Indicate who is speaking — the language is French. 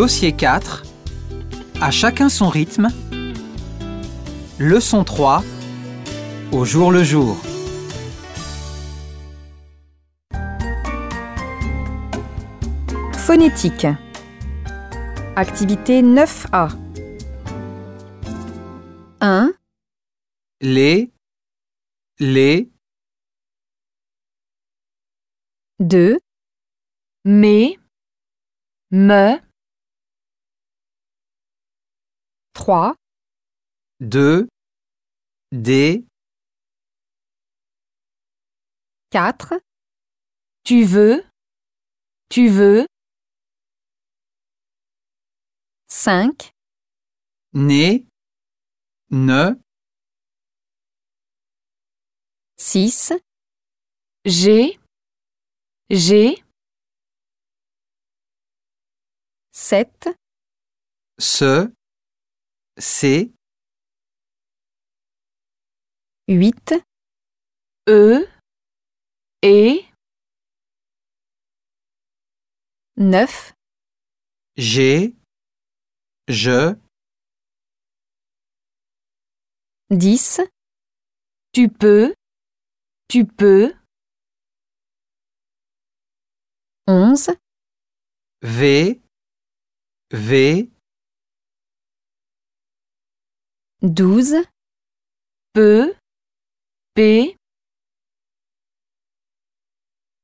Speaker 1: Dossier 4. À chacun son rythme. Leçon 3. Au jour le jour.
Speaker 2: Phonétique. Activité 9A. 1,
Speaker 1: Les. Les.
Speaker 2: 2, mais, me. 3,
Speaker 1: De. Des.
Speaker 2: 4, tu veux, tu veux. 5,
Speaker 1: Né. Ne.
Speaker 2: 6, j'ai, j'ai. 7,
Speaker 1: Se. C'est.
Speaker 2: 8, eux, et. 9,
Speaker 1: J'ai. Je.
Speaker 2: 10, tu peux, tu peux. 11,
Speaker 1: V. V.
Speaker 2: 12, peut, p.